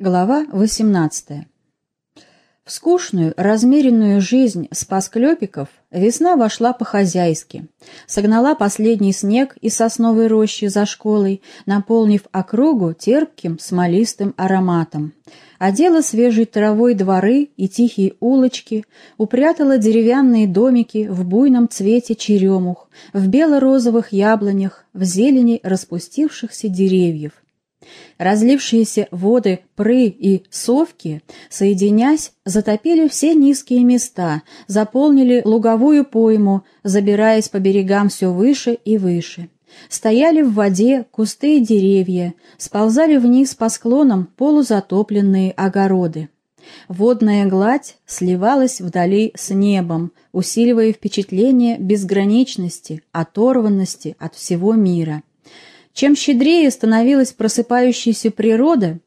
Глава 18. В скучную, размеренную жизнь спасклепиков весна вошла по-хозяйски, согнала последний снег из сосновой рощи за школой, наполнив округу терпким смолистым ароматом, одела свежей травой дворы и тихие улочки, упрятала деревянные домики в буйном цвете черемух, в бело-розовых яблонях, в зелени распустившихся деревьев, Разлившиеся воды Пры и Совки, соединясь, затопили все низкие места, заполнили луговую пойму, забираясь по берегам все выше и выше. Стояли в воде кусты и деревья, сползали вниз по склонам полузатопленные огороды. Водная гладь сливалась вдали с небом, усиливая впечатление безграничности, оторванности от всего мира. Чем щедрее становилась просыпающаяся природа,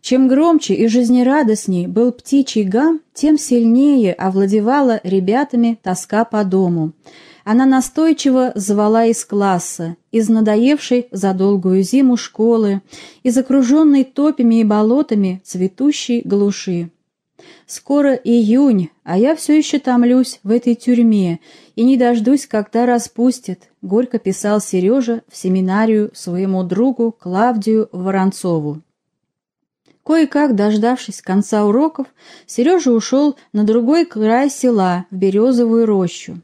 чем громче и жизнерадостней был птичий гам, тем сильнее овладевала ребятами тоска по дому. Она настойчиво звала из класса, из надоевшей за долгую зиму школы, из окруженной топями и болотами цветущей глуши. Скоро июнь, а я все еще томлюсь в этой тюрьме и не дождусь, когда распустят, — горько писал Сережа в семинарию своему другу Клавдию Воронцову. Кое-как, дождавшись конца уроков, Сережа ушел на другой край села, в Березовую рощу.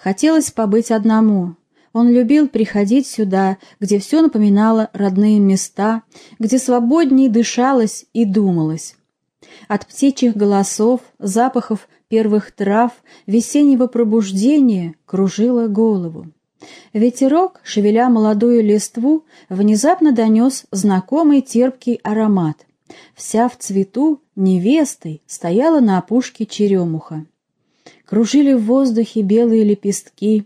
Хотелось побыть одному. Он любил приходить сюда, где все напоминало родные места, где свободнее дышалось и думалось. От птичьих голосов, запахов первых трав, весеннего пробуждения кружило голову. Ветерок, шевеля молодую листву, внезапно донес знакомый терпкий аромат. Вся в цвету, невестой, стояла на опушке черемуха. Кружили в воздухе белые лепестки.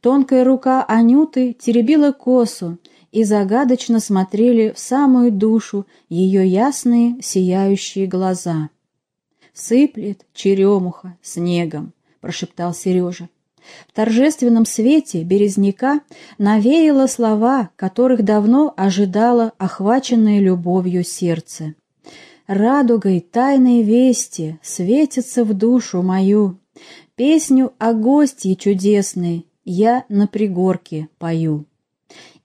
Тонкая рука Анюты теребила косу, и загадочно смотрели в самую душу ее ясные сияющие глаза. «Сыплет черемуха снегом», — прошептал Сережа. В торжественном свете березняка навеяло слова, которых давно ожидало охваченное любовью сердце. «Радугой тайной вести светится в душу мою, песню о гостье чудесной я на пригорке пою»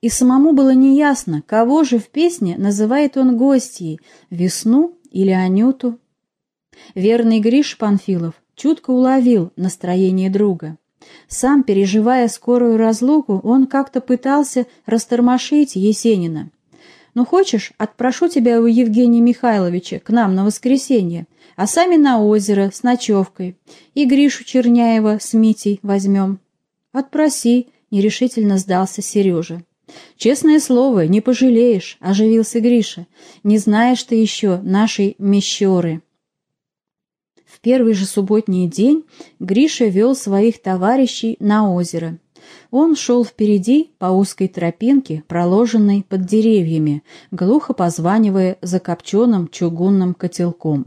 и самому было неясно, кого же в песне называет он гостьей, весну или Анюту. Верный Гриш Панфилов чутко уловил настроение друга. Сам, переживая скорую разлуку, он как-то пытался растормошить Есенина. «Ну хочешь, отпрошу тебя у Евгения Михайловича к нам на воскресенье, а сами на озеро с ночевкой, и Гришу Черняева с Митей возьмем». «Отпроси», — нерешительно сдался Сережа. «Честное слово, не пожалеешь», — оживился Гриша. «Не знаешь ты еще нашей мещеры». В первый же субботний день Гриша вел своих товарищей на озеро. Он шел впереди по узкой тропинке, проложенной под деревьями, глухо позванивая закопченным чугунным котелком.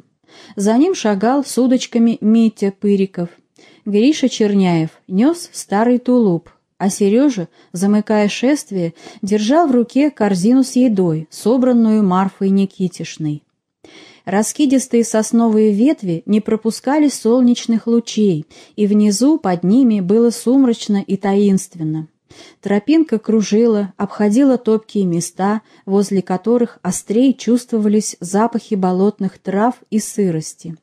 За ним шагал с удочками Митя Пыриков. Гриша Черняев нес старый тулуп, а Сережа, замыкая шествие, держал в руке корзину с едой, собранную Марфой Никитишной. Раскидистые сосновые ветви не пропускали солнечных лучей, и внизу под ними было сумрачно и таинственно. Тропинка кружила, обходила топкие места, возле которых острей чувствовались запахи болотных трав и сырости.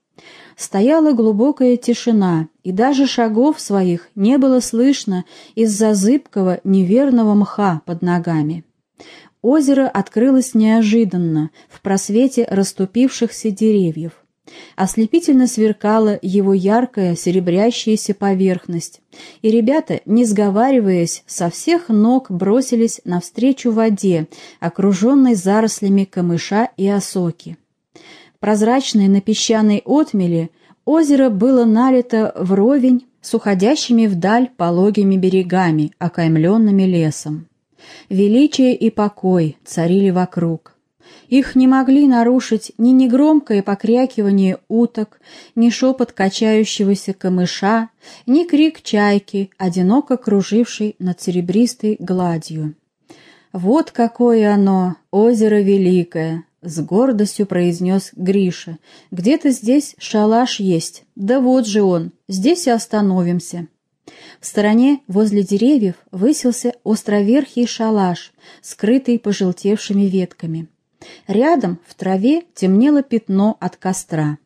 Стояла глубокая тишина, и даже шагов своих не было слышно из-за зыбкого неверного мха под ногами. Озеро открылось неожиданно, в просвете расступившихся деревьев. Ослепительно сверкала его яркая серебрящаяся поверхность, и ребята, не сговариваясь, со всех ног бросились навстречу воде, окруженной зарослями камыша и осоки. Прозрачное на песчаной отмели, озеро было налито вровень с уходящими вдаль пологими берегами, окаймленными лесом. Величие и покой царили вокруг. Их не могли нарушить ни негромкое покрякивание уток, ни шепот качающегося камыша, ни крик чайки, одиноко кружившей над серебристой гладью. Вот какое оно, озеро великое, — с гордостью произнес Гриша. «Где-то здесь шалаш есть. Да вот же он. Здесь и остановимся». В стороне, возле деревьев, высился островерхий шалаш, скрытый пожелтевшими ветками. Рядом, в траве, темнело пятно от костра.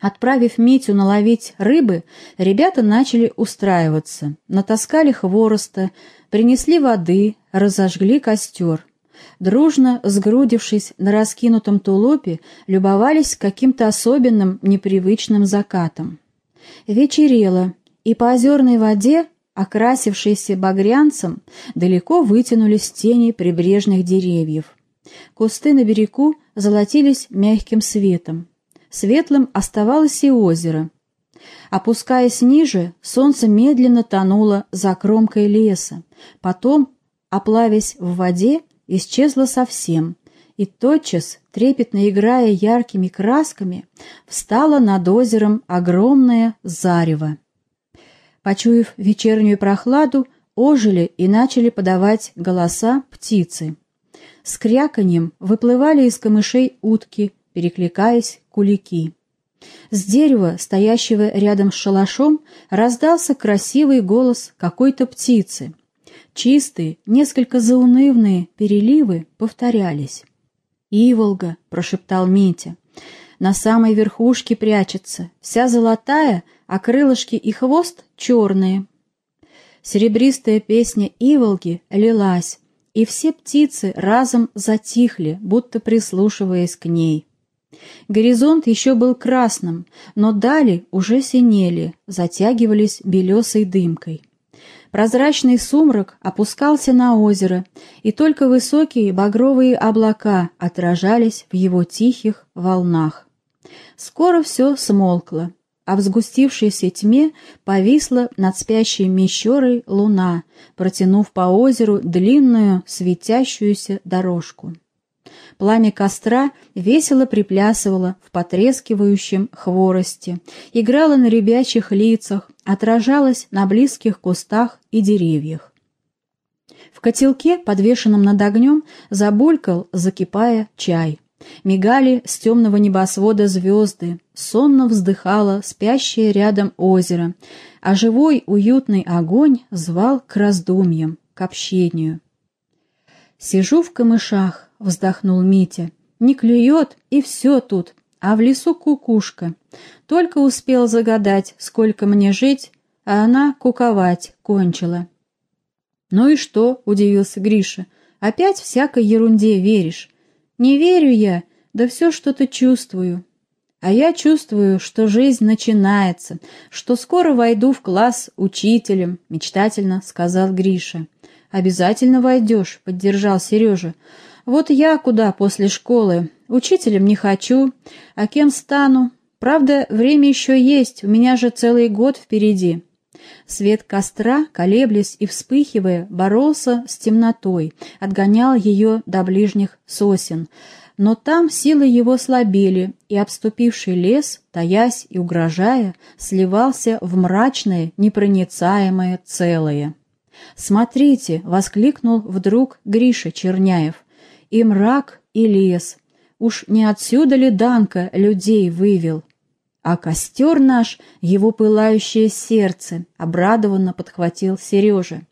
Отправив Митю наловить рыбы, ребята начали устраиваться. Натаскали хвороста, принесли воды, разожгли костер. Дружно, сгрудившись на раскинутом тулупе, любовались каким-то особенным непривычным закатом. Вечерело, и по озерной воде, окрасившейся багрянцем, далеко вытянулись тени прибрежных деревьев. Кусты на берегу золотились мягким светом. Светлым оставалось и озеро. Опускаясь ниже, солнце медленно тонуло за кромкой леса, потом, оплавясь в воде, исчезло совсем, и тотчас, трепетно играя яркими красками, встало над озером огромное зарево. Почуяв вечернюю прохладу, ожили и начали подавать голоса птицы. С кряканьем выплывали из камышей утки, перекликаясь кулики. С дерева, стоящего рядом с шалашом, раздался красивый голос какой-то птицы. Чистые, несколько заунывные переливы повторялись. «Иволга!» — прошептал Митя. «На самой верхушке прячется, вся золотая, а крылышки и хвост черные». Серебристая песня Иволги лилась, и все птицы разом затихли, будто прислушиваясь к ней. Горизонт еще был красным, но дали уже синели, затягивались белесой дымкой. Прозрачный сумрак опускался на озеро, и только высокие багровые облака отражались в его тихих волнах. Скоро все смолкло, а в сгустившейся тьме повисла над спящей мещерой луна, протянув по озеру длинную светящуюся дорожку. Пламя костра весело приплясывало в потрескивающем хворосте, играло на ребячих лицах, отражалось на близких кустах и деревьях. В котелке, подвешенном над огнем, забулькал, закипая, чай. Мигали с темного небосвода звезды, сонно вздыхало спящее рядом озеро, а живой уютный огонь звал к раздумьям, к общению. Сижу в камышах, — вздохнул Митя. «Не клюет, и все тут, а в лесу кукушка. Только успел загадать, сколько мне жить, а она куковать кончила». «Ну и что?» — удивился Гриша. «Опять всякой ерунде веришь». «Не верю я, да все что-то чувствую». «А я чувствую, что жизнь начинается, что скоро войду в класс учителем», — мечтательно сказал Гриша. «Обязательно войдешь», — поддержал Сережа. Вот я куда после школы? Учителем не хочу. А кем стану? Правда, время еще есть, у меня же целый год впереди. Свет костра, колеблясь и вспыхивая, боролся с темнотой, отгонял ее до ближних сосен. Но там силы его слабели, и обступивший лес, таясь и угрожая, сливался в мрачное, непроницаемое целое. «Смотрите!» — воскликнул вдруг Гриша Черняев и мрак, и лес. Уж не отсюда ли Данка людей вывел? А костер наш, его пылающее сердце, обрадованно подхватил Сережа.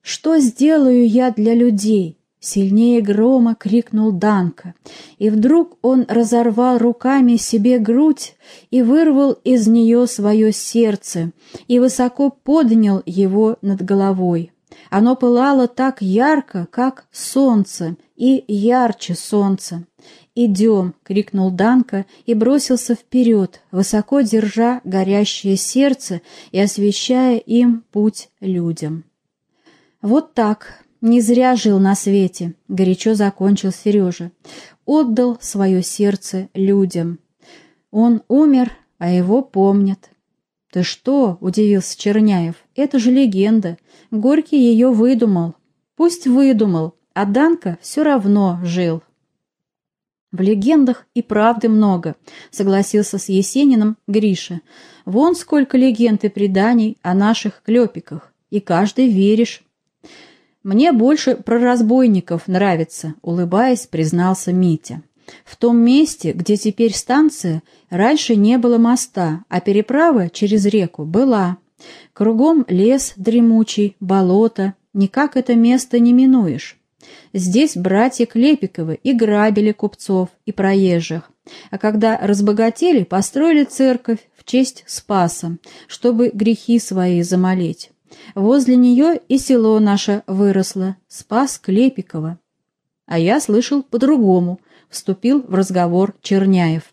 «Что сделаю я для людей?» Сильнее грома крикнул Данка, и вдруг он разорвал руками себе грудь и вырвал из нее свое сердце и высоко поднял его над головой. Оно пылало так ярко, как солнце, и ярче солнца. «Идем!» — крикнул Данка и бросился вперед, высоко держа горящее сердце и освещая им путь людям. «Вот так, не зря жил на свете», — горячо закончил Сережа. «Отдал свое сердце людям. Он умер, а его помнят». «Ты что?» — удивился Черняев. «Это же легенда. Горький ее выдумал». «Пусть выдумал, а Данка все равно жил. В легендах и правды много, согласился с Есениным Гриша. Вон сколько легенд и преданий о наших клепиках, и каждый веришь. «Мне больше про разбойников нравится», — улыбаясь, признался Митя. «В том месте, где теперь станция, раньше не было моста, а переправа через реку была. Кругом лес дремучий, болото, никак это место не минуешь. Здесь братья Клепиковы и грабили купцов и проезжих, а когда разбогатели, построили церковь в честь Спаса, чтобы грехи свои замолить. Возле нее и село наше выросло, Спас Клепикова. А я слышал по-другому, вступил в разговор Черняев.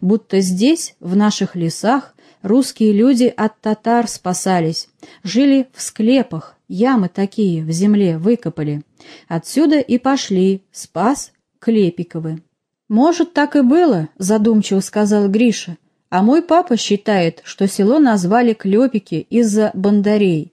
Будто здесь, в наших лесах, русские люди от татар спасались, жили в склепах, ямы такие в земле выкопали. Отсюда и пошли, спас Клепиковы. «Может, так и было», — задумчиво сказал Гриша. «А мой папа считает, что село назвали Клепики из-за бандарей.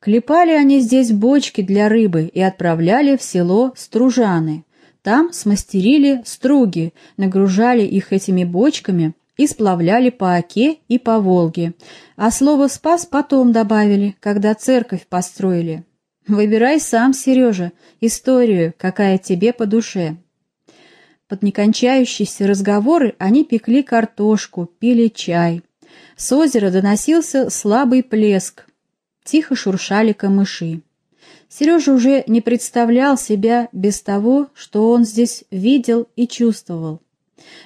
Клепали они здесь бочки для рыбы и отправляли в село Стружаны. Там смастерили струги, нагружали их этими бочками и сплавляли по Оке и по Волге. А слово «спас» потом добавили, когда церковь построили. Выбирай сам, Сережа, историю, какая тебе по душе. Под некончающиеся разговоры они пекли картошку, пили чай. С озера доносился слабый плеск, Тихо шуршали камыши. Сережа уже не представлял себя без того, что он здесь видел и чувствовал.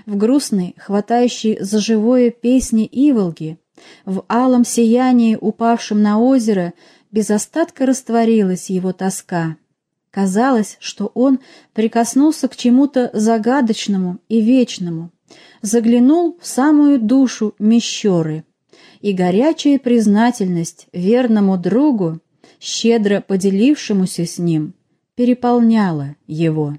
В грустной, хватающей за живое песне Иволги, в алом сиянии, упавшем на озеро, без остатка растворилась его тоска. Казалось, что он прикоснулся к чему-то загадочному и вечному, заглянул в самую душу Мещеры — и горячая признательность верному другу, щедро поделившемуся с ним, переполняла его.